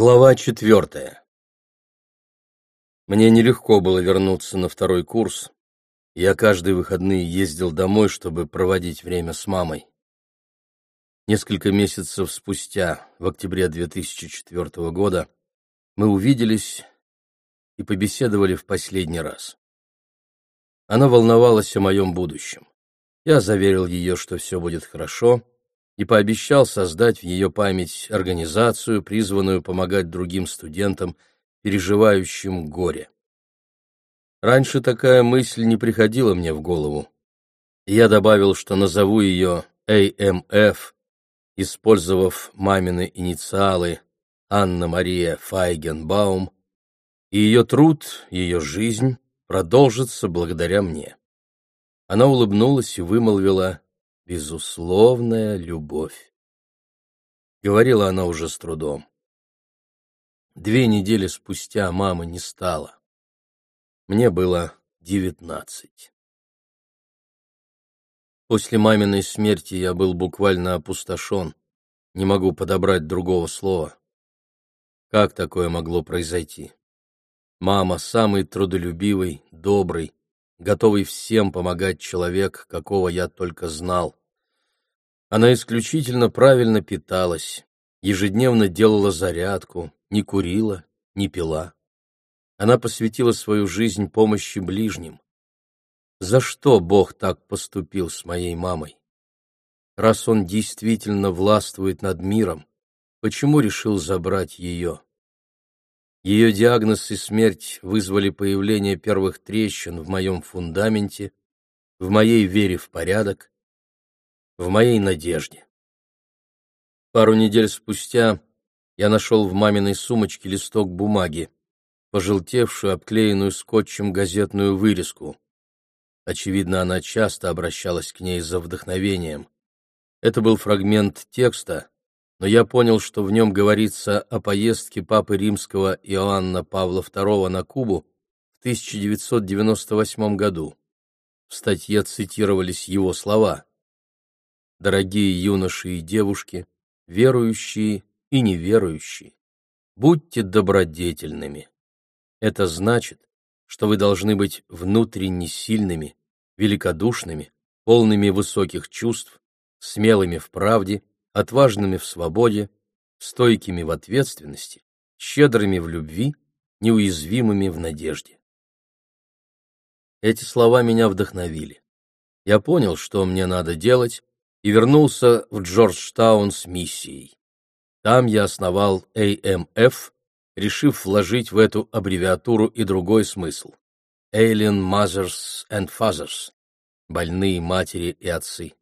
Глава четвертая. Мне нелегко было вернуться на второй курс. Я каждые выходные ездил домой, чтобы проводить время с мамой. Несколько месяцев спустя, в октябре 2004 года, мы увиделись и побеседовали в последний раз. Она волновалась о моем будущем. Я заверил ее, что все будет хорошо, и пообещал создать в ее память организацию, призванную помогать другим студентам, переживающим горе. Раньше такая мысль не приходила мне в голову. Я добавил, что назову ее AMF, использовав мамины инициалы Анна-Мария Файгенбаум, и ее труд, ее жизнь продолжится благодаря мне. Она улыбнулась и вымолвила безусловная любовь. Говорила она уже с трудом. Две недели спустя мамы не стало. Мне было девятнадцать. После маминой смерти я был буквально опустошен. Не могу подобрать другого слова. Как такое могло произойти? Мама — самый трудолюбивый, добрый, готовый всем помогать человек, какого я только знал. Она исключительно правильно питалась, ежедневно делала зарядку, не курила, не пила. Она посвятила свою жизнь помощи ближним. За что Бог так поступил с моей мамой? Раз Он действительно властвует над миром, почему решил забрать ее? Ее диагноз и смерть вызвали появление первых трещин в моем фундаменте, в моей вере в порядок, в моей надежде. Пару недель спустя я нашел в маминой сумочке листок бумаги, пожелтевшую, обклеенную скотчем газетную вырезку. Очевидно, она часто обращалась к ней за вдохновением. Это был фрагмент текста, но я понял, что в нем говорится о поездке папы римского Иоанна Павла II на Кубу в 1998 году. В статье цитировались его слова дорогие юноши и девушки, верующие и неверующие, будьте добродетельными. Это значит, что вы должны быть внутренне сильными, великодушными, полными высоких чувств, смелыми в правде, отважными в свободе, стойкими в ответственности, щедрыми в любви, неуязвимыми в надежде. Эти слова меня вдохновили. Я понял, что мне надо делать, и вернулся в Джорджтаун с миссией. Там я основал AMF, решив вложить в эту аббревиатуру и другой смысл. Alien Mothers and Fathers – больные матери и отцы.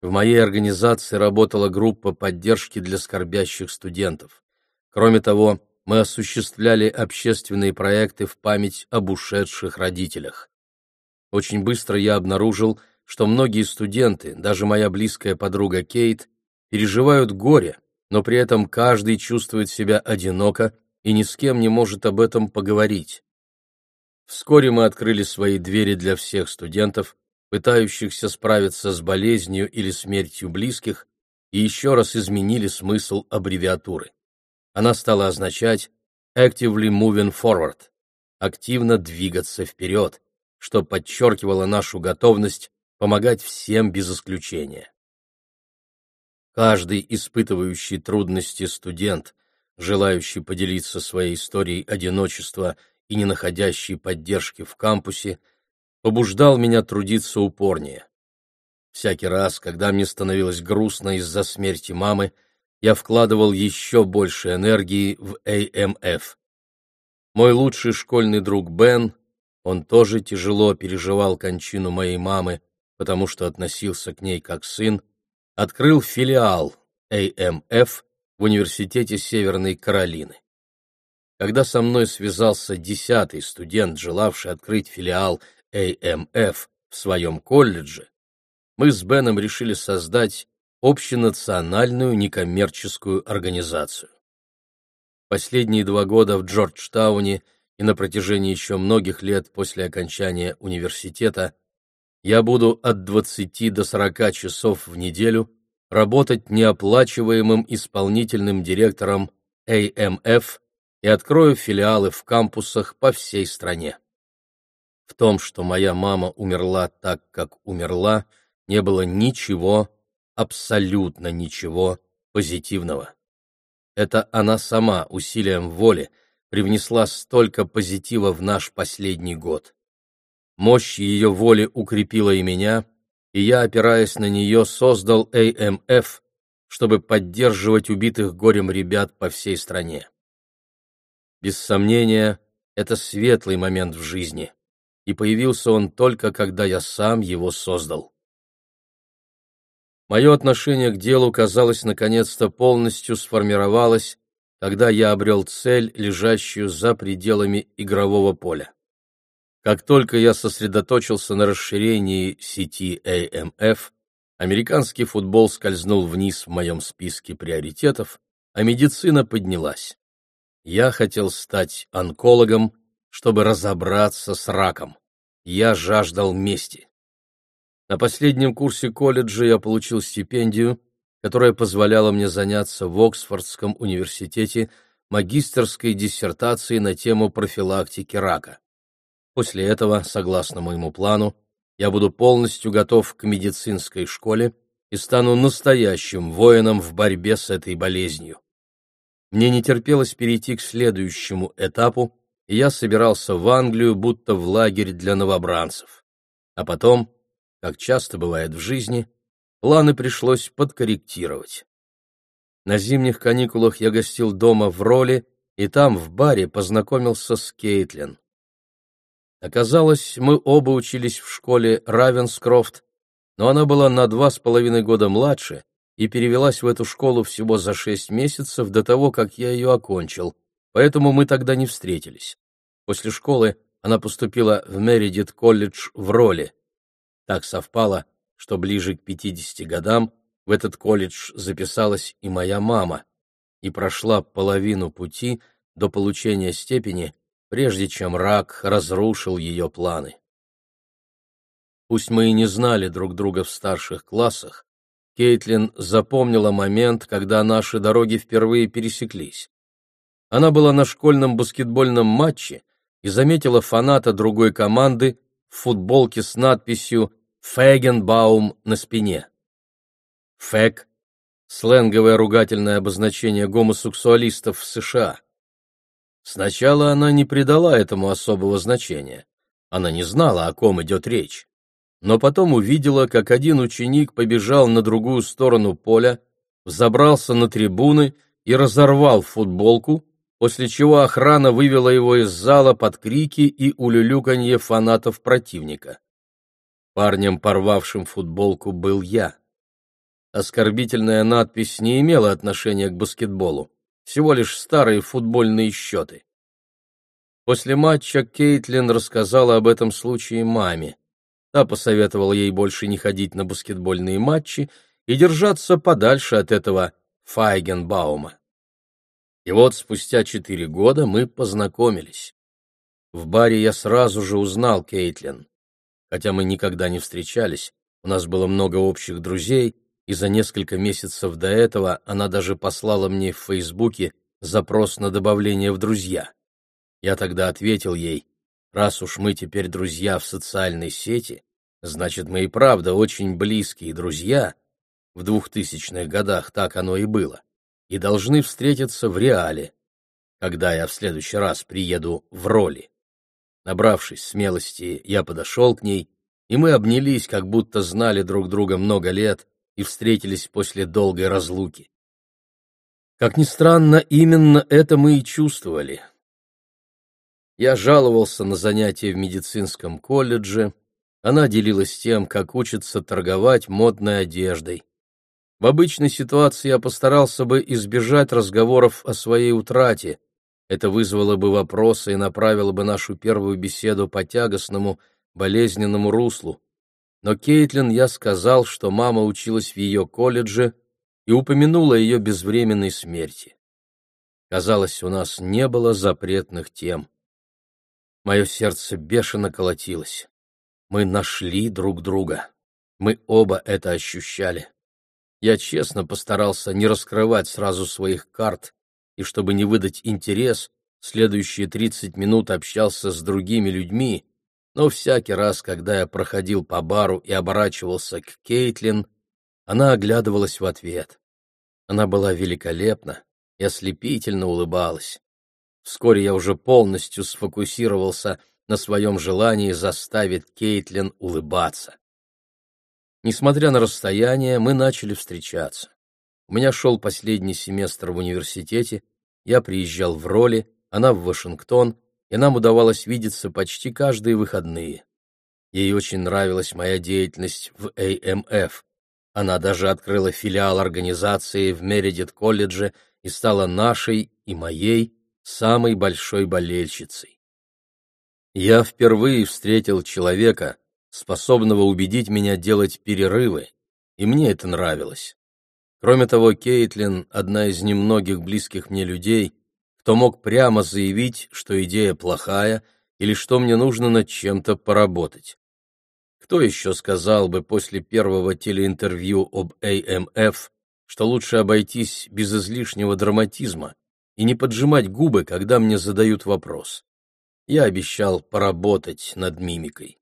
В моей организации работала группа поддержки для скорбящих студентов. Кроме того, мы осуществляли общественные проекты в память об ушедших родителях. Очень быстро я обнаружил, что многие студенты, даже моя близкая подруга Кейт, переживают горе, но при этом каждый чувствует себя одиноко и ни с кем не может об этом поговорить. Вскоре мы открыли свои двери для всех студентов, пытающихся справиться с болезнью или смертью близких, и еще раз изменили смысл аббревиатуры. Она стала означать «actively moving forward» — активно двигаться вперед, что подчеркивало нашу готовность помогать всем без исключения. Каждый испытывающий трудности студент, желающий поделиться своей историей одиночества и не находящий поддержки в кампусе, побуждал меня трудиться упорнее. Всякий раз, когда мне становилось грустно из-за смерти мамы, я вкладывал еще больше энергии в AMF. Мой лучший школьный друг Бен, он тоже тяжело переживал кончину моей мамы, потому что относился к ней как сын, открыл филиал AMF в Университете Северной Каролины. Когда со мной связался десятый студент, желавший открыть филиал AMF в своем колледже, мы с Беном решили создать общенациональную некоммерческую организацию. Последние два года в Джорджтауне и на протяжении еще многих лет после окончания университета – я буду от 20 до 40 часов в неделю работать неоплачиваемым исполнительным директором AMF и открою филиалы в кампусах по всей стране. В том, что моя мама умерла так, как умерла, не было ничего, абсолютно ничего позитивного. Это она сама усилием воли привнесла столько позитива в наш последний год. Мощь ее воли укрепила и меня, и я, опираясь на нее, создал AMF, чтобы поддерживать убитых горем ребят по всей стране. Без сомнения, это светлый момент в жизни, и появился он только когда я сам его создал. Мое отношение к делу, казалось, наконец-то полностью сформировалось, когда я обрел цель, лежащую за пределами игрового поля. Как только я сосредоточился на расширении сети AMF, американский футбол скользнул вниз в моем списке приоритетов, а медицина поднялась. Я хотел стать онкологом, чтобы разобраться с раком. Я жаждал мести. На последнем курсе колледжа я получил стипендию, которая позволяла мне заняться в Оксфордском университете магистерской диссертацией на тему профилактики рака. После этого, согласно моему плану, я буду полностью готов к медицинской школе и стану настоящим воином в борьбе с этой болезнью. Мне не терпелось перейти к следующему этапу, и я собирался в Англию, будто в лагерь для новобранцев. А потом, как часто бывает в жизни, планы пришлось подкорректировать. На зимних каникулах я гостил дома в роли, и там, в баре, познакомился с Кейтлин. Оказалось, мы оба учились в школе Равенскрофт, но она была на два с половиной года младше и перевелась в эту школу всего за шесть месяцев до того, как я ее окончил, поэтому мы тогда не встретились. После школы она поступила в Мередит колледж в роли. Так совпало, что ближе к пятидесяти годам в этот колледж записалась и моя мама, и прошла половину пути до получения степени прежде чем рак разрушил ее планы. Пусть мы и не знали друг друга в старших классах, Кейтлин запомнила момент, когда наши дороги впервые пересеклись. Она была на школьном баскетбольном матче и заметила фаната другой команды в футболке с надписью «Фэгенбаум» на спине. «Фэг» — сленговое ругательное обозначение гомосексуалистов в США. Сначала она не придала этому особого значения. Она не знала, о ком идет речь. Но потом увидела, как один ученик побежал на другую сторону поля, взобрался на трибуны и разорвал футболку, после чего охрана вывела его из зала под крики и улюлюканье фанатов противника. Парнем, порвавшим футболку, был я. Оскорбительная надпись не имела отношения к баскетболу всего лишь старые футбольные счеты. После матча Кейтлин рассказала об этом случае маме. Та посоветовала ей больше не ходить на баскетбольные матчи и держаться подальше от этого Файгенбаума. И вот спустя четыре года мы познакомились. В баре я сразу же узнал Кейтлин. Хотя мы никогда не встречались, у нас было много общих друзей, и за несколько месяцев до этого она даже послала мне в Фейсбуке запрос на добавление в друзья. Я тогда ответил ей, раз уж мы теперь друзья в социальной сети, значит, мы и правда очень близкие друзья, в двухтысячных годах так оно и было, и должны встретиться в реале, когда я в следующий раз приеду в роли. Набравшись смелости, я подошел к ней, и мы обнялись, как будто знали друг друга много лет, и встретились после долгой разлуки. Как ни странно, именно это мы и чувствовали. Я жаловался на занятия в медицинском колледже, она делилась тем, как учится торговать модной одеждой. В обычной ситуации я постарался бы избежать разговоров о своей утрате. Это вызвало бы вопросы и направило бы нашу первую беседу по тягостному, болезненному руслу но Кейтлин я сказал, что мама училась в ее колледже и упомянула ее безвременной смерти. Казалось, у нас не было запретных тем. Мое сердце бешено колотилось. Мы нашли друг друга. Мы оба это ощущали. Я честно постарался не раскрывать сразу своих карт, и чтобы не выдать интерес, следующие 30 минут общался с другими людьми, но всякий раз, когда я проходил по бару и оборачивался к Кейтлин, она оглядывалась в ответ. Она была великолепна и ослепительно улыбалась. Вскоре я уже полностью сфокусировался на своем желании заставить Кейтлин улыбаться. Несмотря на расстояние, мы начали встречаться. У меня шел последний семестр в университете, я приезжал в роли, она в Вашингтон, и нам удавалось видеться почти каждые выходные. Ей очень нравилась моя деятельность в АМФ. Она даже открыла филиал организации в Мередит-колледже и стала нашей и моей самой большой болельщицей. Я впервые встретил человека, способного убедить меня делать перерывы, и мне это нравилось. Кроме того, Кейтлин — одна из немногих близких мне людей, кто мог прямо заявить, что идея плохая или что мне нужно над чем-то поработать. Кто еще сказал бы после первого телеинтервью об АМФ, что лучше обойтись без излишнего драматизма и не поджимать губы, когда мне задают вопрос? Я обещал поработать над мимикой.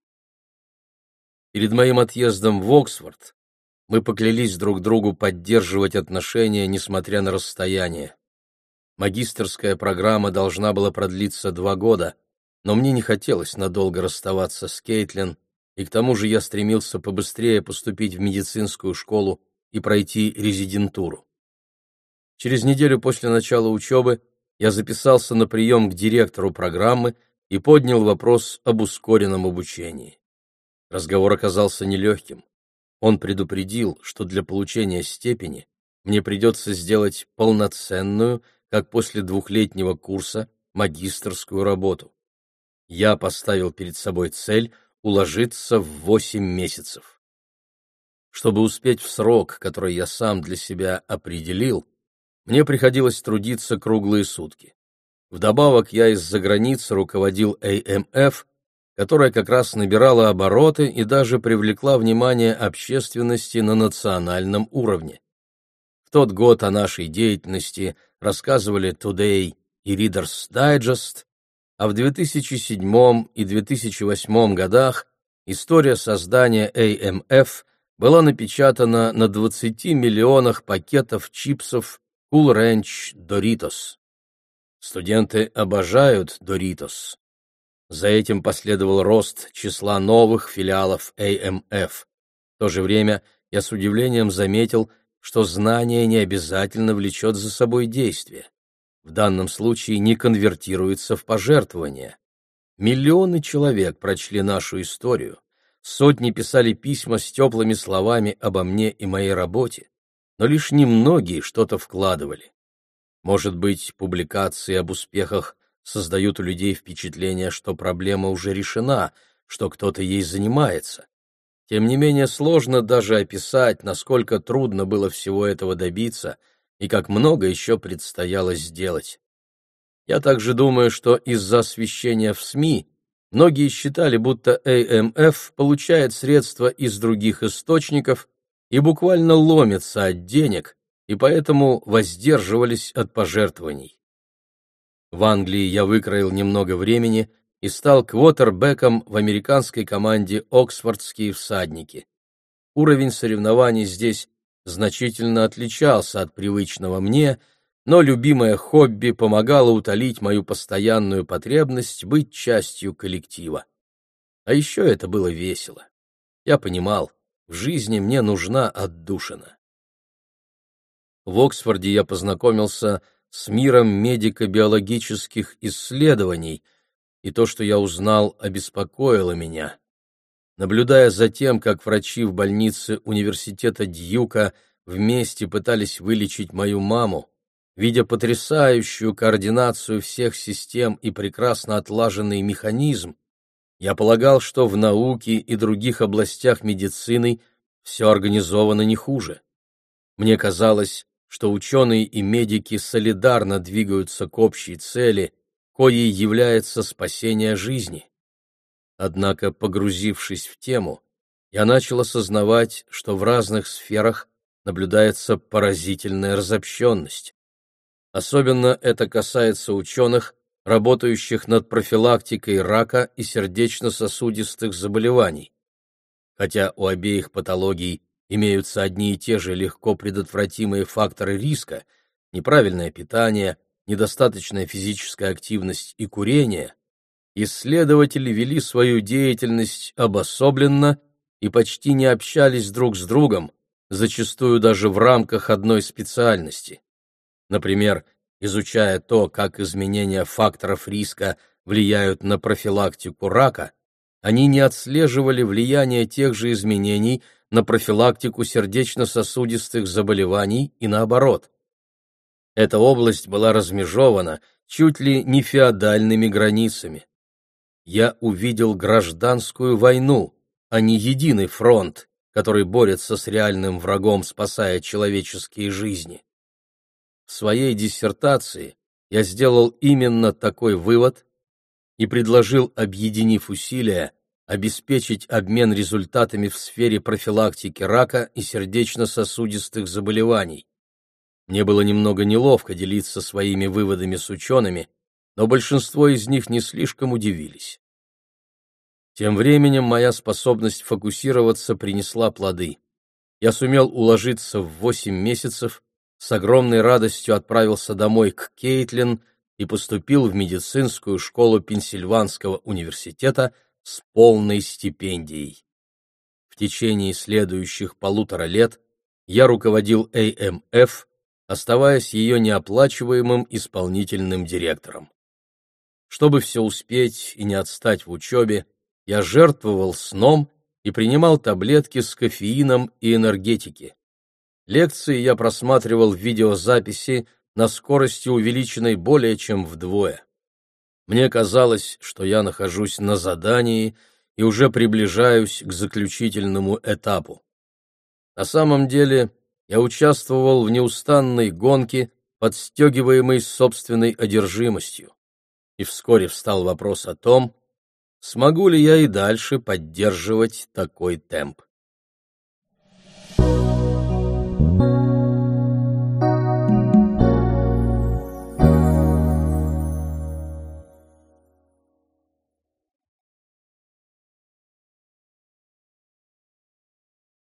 Перед моим отъездом в Оксфорд мы поклялись друг другу поддерживать отношения, несмотря на расстояние. Магистерская программа должна была продлиться два года, но мне не хотелось надолго расставаться с Кейтлин, и к тому же я стремился побыстрее поступить в медицинскую школу и пройти резидентуру. Через неделю после начала учебы я записался на прием к директору программы и поднял вопрос об ускоренном обучении. Разговор оказался нелегким. Он предупредил, что для получения степени мне придется сделать полноценную как после двухлетнего курса, магистрскую работу. Я поставил перед собой цель уложиться в восемь месяцев. Чтобы успеть в срок, который я сам для себя определил, мне приходилось трудиться круглые сутки. Вдобавок я из-за границы руководил АМФ, которая как раз набирала обороты и даже привлекла внимание общественности на национальном уровне. В тот год о нашей деятельности рассказывали Today и Reader's Digest, а в 2007 и 2008 годах история создания AMF была напечатана на 20 миллионах пакетов чипсов Cool Ranch Doritos. Студенты обожают Doritos. За этим последовал рост числа новых филиалов AMF. В то же время я с удивлением заметил, что знание не обязательно влечет за собой действие. В данном случае не конвертируется в пожертвование. Миллионы человек прочли нашу историю, сотни писали письма с теплыми словами обо мне и моей работе, но лишь немногие что-то вкладывали. Может быть, публикации об успехах создают у людей впечатление, что проблема уже решена, что кто-то ей занимается. Тем не менее, сложно даже описать, насколько трудно было всего этого добиться и как много еще предстояло сделать. Я также думаю, что из-за освещения в СМИ многие считали, будто АМФ получает средства из других источников и буквально ломится от денег, и поэтому воздерживались от пожертвований. В Англии я выкроил немного времени – и стал квотербеком в американской команде «Оксфордские всадники». Уровень соревнований здесь значительно отличался от привычного мне, но любимое хобби помогало утолить мою постоянную потребность быть частью коллектива. А еще это было весело. Я понимал, в жизни мне нужна отдушина. В Оксфорде я познакомился с миром медико-биологических исследований — и то, что я узнал, обеспокоило меня. Наблюдая за тем, как врачи в больнице университета Дьюка вместе пытались вылечить мою маму, видя потрясающую координацию всех систем и прекрасно отлаженный механизм, я полагал, что в науке и других областях медицины все организовано не хуже. Мне казалось, что ученые и медики солидарно двигаются к общей цели — коей является спасение жизни. Однако, погрузившись в тему, я начал осознавать, что в разных сферах наблюдается поразительная разобщенность. Особенно это касается ученых, работающих над профилактикой рака и сердечно-сосудистых заболеваний. Хотя у обеих патологий имеются одни и те же легко предотвратимые факторы риска – неправильное питание, недостаточная физическая активность и курение, исследователи вели свою деятельность обособленно и почти не общались друг с другом, зачастую даже в рамках одной специальности. Например, изучая то, как изменения факторов риска влияют на профилактику рака, они не отслеживали влияние тех же изменений на профилактику сердечно-сосудистых заболеваний и наоборот. Эта область была размежована чуть ли не феодальными границами. Я увидел гражданскую войну, а не единый фронт, который борется с реальным врагом, спасая человеческие жизни. В своей диссертации я сделал именно такой вывод и предложил, объединив усилия, обеспечить обмен результатами в сфере профилактики рака и сердечно-сосудистых заболеваний. Мне было немного неловко делиться своими выводами с учеными, но большинство из них не слишком удивились. Тем временем моя способность фокусироваться принесла плоды. Я сумел уложиться в восемь месяцев, с огромной радостью отправился домой к Кейтлин и поступил в медицинскую школу Пенсильванского университета с полной стипендией. В течение следующих полутора лет я руководил АМФ, оставаясь ее неоплачиваемым исполнительным директором. Чтобы все успеть и не отстать в учебе, я жертвовал сном и принимал таблетки с кофеином и энергетики. Лекции я просматривал в видеозаписи на скорости, увеличенной более чем вдвое. Мне казалось, что я нахожусь на задании и уже приближаюсь к заключительному этапу. На самом деле я участвовал в неустанной гонке, подстегиваемой собственной одержимостью. И вскоре встал вопрос о том, смогу ли я и дальше поддерживать такой темп.